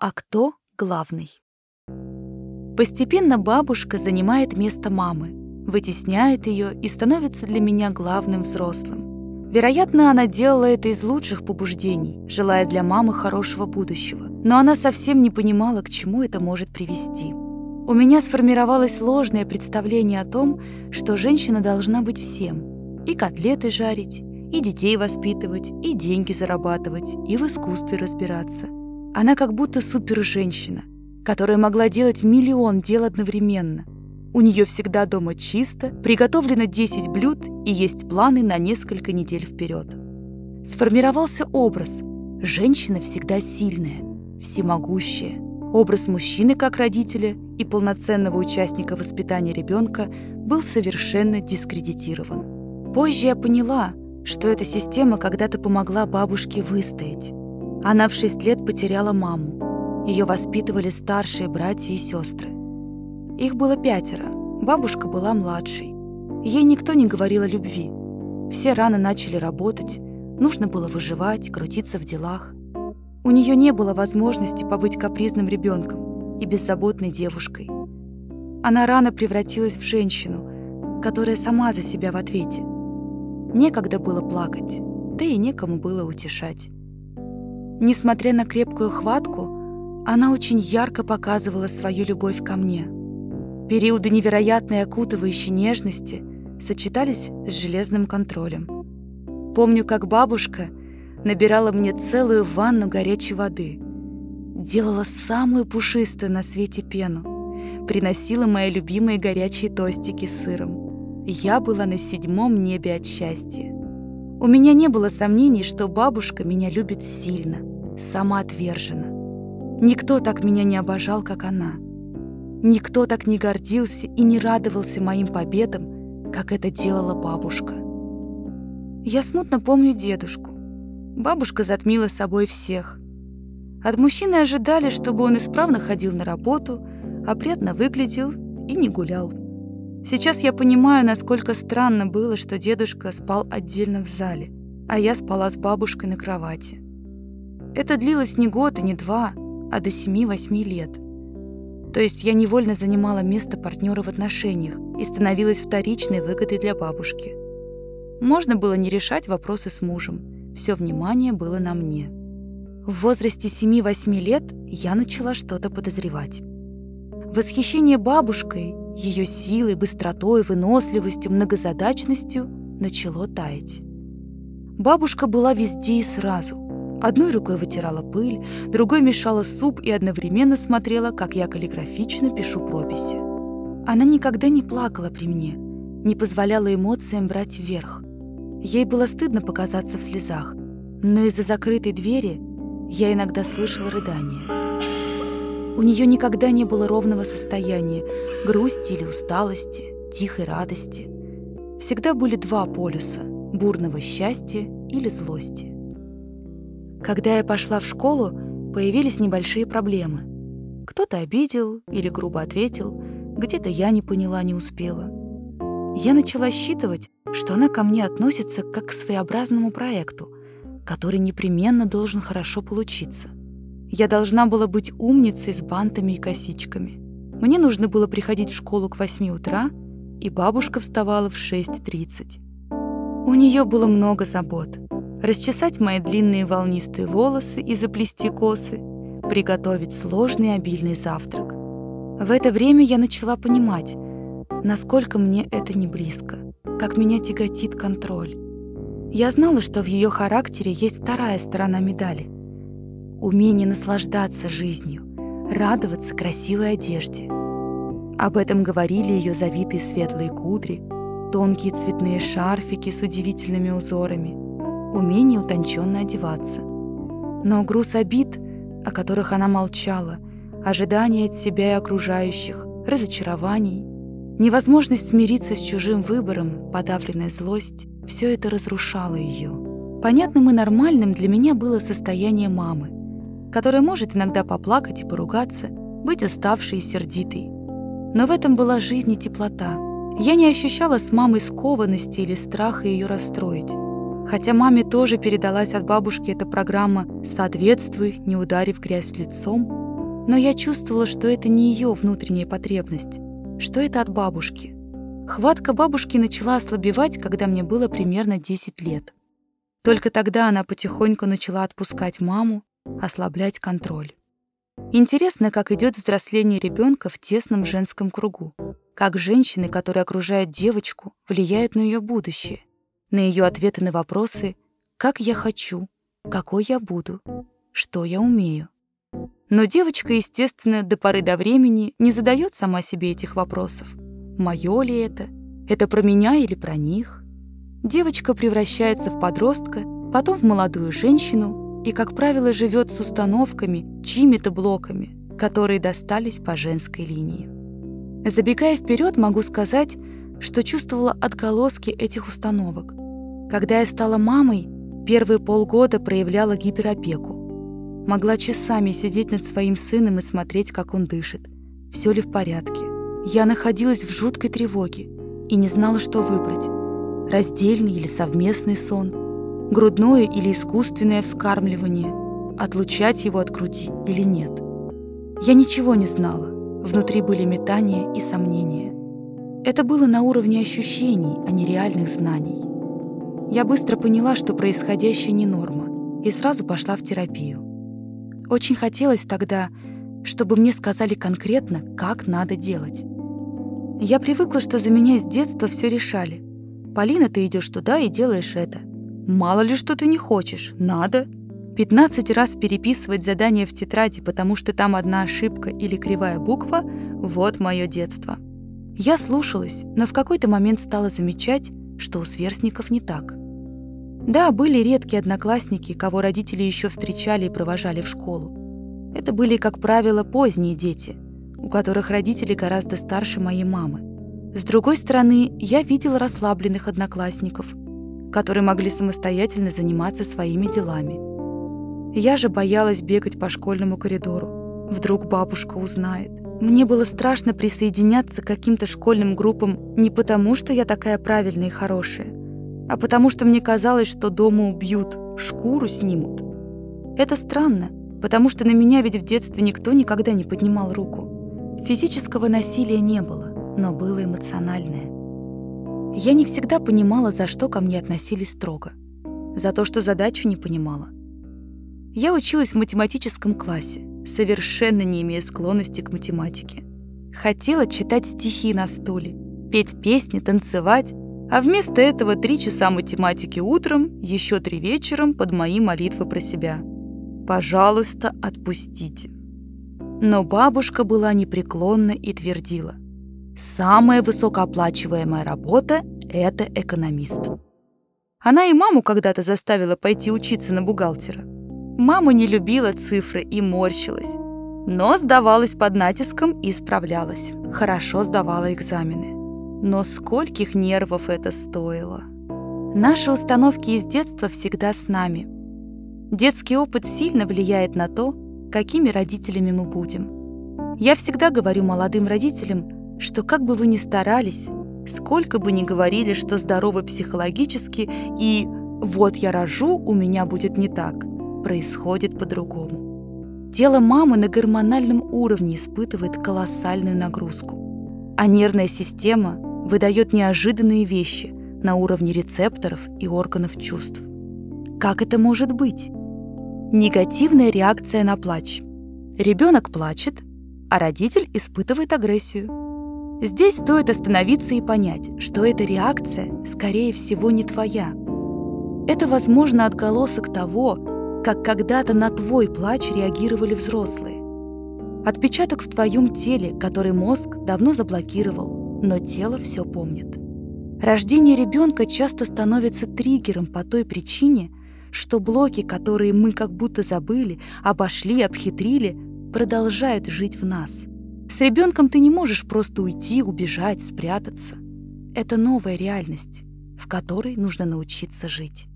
А кто главный? Постепенно бабушка занимает место мамы, вытесняет ее и становится для меня главным взрослым. Вероятно, она делала это из лучших побуждений, желая для мамы хорошего будущего. Но она совсем не понимала, к чему это может привести. У меня сформировалось ложное представление о том, что женщина должна быть всем. И котлеты жарить, и детей воспитывать, и деньги зарабатывать, и в искусстве разбираться. Она как будто супер-женщина, которая могла делать миллион дел одновременно. У нее всегда дома чисто, приготовлено 10 блюд и есть планы на несколько недель вперед. Сформировался образ «женщина всегда сильная, всемогущая». Образ мужчины как родителя и полноценного участника воспитания ребенка был совершенно дискредитирован. Позже я поняла, что эта система когда-то помогла бабушке выстоять. Она в 6 лет потеряла маму, ее воспитывали старшие братья и сестры. Их было пятеро, бабушка была младшей. Ей никто не говорил о любви. Все рано начали работать, нужно было выживать, крутиться в делах. У нее не было возможности побыть капризным ребенком и беззаботной девушкой. Она рано превратилась в женщину, которая сама за себя в ответе. Некогда было плакать, да и некому было утешать. Несмотря на крепкую хватку, она очень ярко показывала свою любовь ко мне. Периоды невероятной окутывающей нежности сочетались с железным контролем. Помню, как бабушка набирала мне целую ванну горячей воды, делала самую пушистую на свете пену, приносила мои любимые горячие тостики с сыром. Я была на седьмом небе от счастья. У меня не было сомнений, что бабушка меня любит сильно, самоотверженно. Никто так меня не обожал, как она. Никто так не гордился и не радовался моим победам, как это делала бабушка. Я смутно помню дедушку. Бабушка затмила собой всех. От мужчины ожидали, чтобы он исправно ходил на работу, опрятно выглядел и не гулял. Сейчас я понимаю, насколько странно было, что дедушка спал отдельно в зале, а я спала с бабушкой на кровати. Это длилось не год и не два, а до 7-8 лет. То есть я невольно занимала место партнера в отношениях и становилась вторичной выгодой для бабушки. Можно было не решать вопросы с мужем. Все внимание было на мне. В возрасте 7-8 лет я начала что-то подозревать. Восхищение бабушкой, ее силой, быстротой, выносливостью, многозадачностью начало таять. Бабушка была везде и сразу. Одной рукой вытирала пыль, другой мешала суп и одновременно смотрела, как я каллиграфично пишу прописи. Она никогда не плакала при мне, не позволяла эмоциям брать вверх. Ей было стыдно показаться в слезах, но из-за закрытой двери я иногда слышала рыдания. У нее никогда не было ровного состояния, грусти или усталости, тихой радости. Всегда были два полюса – бурного счастья или злости. Когда я пошла в школу, появились небольшие проблемы. Кто-то обидел или грубо ответил, где-то я не поняла, не успела. Я начала считывать, что она ко мне относится как к своеобразному проекту, который непременно должен хорошо получиться. Я должна была быть умницей с бантами и косичками. Мне нужно было приходить в школу к 8 утра, и бабушка вставала в 6.30. У нее было много забот расчесать мои длинные волнистые волосы и заплести косы, приготовить сложный обильный завтрак. В это время я начала понимать, насколько мне это не близко, как меня тяготит контроль. Я знала, что в ее характере есть вторая сторона медали — умение наслаждаться жизнью, радоваться красивой одежде. Об этом говорили ее завитые светлые кудри, тонкие цветные шарфики с удивительными узорами — умение утонченно одеваться. Но груз обид, о которых она молчала, ожидания от себя и окружающих, разочарований, невозможность смириться с чужим выбором, подавленная злость — все это разрушало ее. Понятным и нормальным для меня было состояние мамы, которая может иногда поплакать и поругаться, быть уставшей и сердитой. Но в этом была жизнь и теплота. Я не ощущала с мамой скованности или страха ее расстроить. Хотя маме тоже передалась от бабушки эта программа «Соответствуй, не ударив грязь лицом», Но я чувствовала, что это не ее внутренняя потребность, что это от бабушки. Хватка бабушки начала ослабевать, когда мне было примерно 10 лет. Только тогда она потихоньку начала отпускать маму, ослаблять контроль. Интересно, как идет взросление ребенка в тесном женском кругу. Как женщины, которые окружают девочку, влияют на ее будущее, на ее ответы на вопросы «как я хочу», «какой я буду», «что я умею». Но девочка, естественно, до поры до времени не задает сама себе этих вопросов. Моё ли это? Это про меня или про них? Девочка превращается в подростка, потом в молодую женщину, и, как правило, живет с установками, чьими-то блоками, которые достались по женской линии. Забегая вперед, могу сказать, что чувствовала отголоски этих установок. Когда я стала мамой, первые полгода проявляла гиперопеку. Могла часами сидеть над своим сыном и смотреть, как он дышит. Все ли в порядке? Я находилась в жуткой тревоге и не знала, что выбрать. Раздельный или совместный сон – грудное или искусственное вскармливание, отлучать его от груди или нет. Я ничего не знала, внутри были метания и сомнения. Это было на уровне ощущений, а не реальных знаний. Я быстро поняла, что происходящее не норма, и сразу пошла в терапию. Очень хотелось тогда, чтобы мне сказали конкретно, как надо делать. Я привыкла, что за меня с детства все решали. «Полина, ты идешь туда и делаешь это. Мало ли что ты не хочешь, надо. 15 раз переписывать задание в тетради, потому что там одна ошибка или кривая буква — вот мое детство. Я слушалась, но в какой-то момент стала замечать, что у сверстников не так. Да, были редкие одноклассники, кого родители еще встречали и провожали в школу. Это были, как правило, поздние дети, у которых родители гораздо старше моей мамы. С другой стороны, я видела расслабленных одноклассников — которые могли самостоятельно заниматься своими делами. Я же боялась бегать по школьному коридору. Вдруг бабушка узнает. Мне было страшно присоединяться к каким-то школьным группам не потому, что я такая правильная и хорошая, а потому что мне казалось, что дома убьют, шкуру снимут. Это странно, потому что на меня ведь в детстве никто никогда не поднимал руку. Физического насилия не было, но было эмоциональное. Я не всегда понимала, за что ко мне относились строго. За то, что задачу не понимала. Я училась в математическом классе, совершенно не имея склонности к математике. Хотела читать стихи на стуле, петь песни, танцевать, а вместо этого три часа математики утром, еще три вечером под мои молитвы про себя. «Пожалуйста, отпустите». Но бабушка была непреклонна и твердила – Самая высокооплачиваемая работа – это экономист. Она и маму когда-то заставила пойти учиться на бухгалтера. Мама не любила цифры и морщилась, но сдавалась под натиском и справлялась. Хорошо сдавала экзамены. Но скольких нервов это стоило. Наши установки из детства всегда с нами. Детский опыт сильно влияет на то, какими родителями мы будем. Я всегда говорю молодым родителям – что как бы вы ни старались, сколько бы ни говорили, что здоровы психологически и «вот я рожу, у меня будет не так», происходит по-другому. Тело мамы на гормональном уровне испытывает колоссальную нагрузку, а нервная система выдает неожиданные вещи на уровне рецепторов и органов чувств. Как это может быть? Негативная реакция на плач. Ребенок плачет, а родитель испытывает агрессию. Здесь стоит остановиться и понять, что эта реакция, скорее всего, не твоя. Это, возможно, отголосок того, как когда-то на твой плач реагировали взрослые. Отпечаток в твоем теле, который мозг давно заблокировал, но тело все помнит. Рождение ребенка часто становится триггером по той причине, что блоки, которые мы как будто забыли, обошли, обхитрили, продолжают жить в нас – с ребенком ты не можешь просто уйти, убежать, спрятаться. Это новая реальность, в которой нужно научиться жить.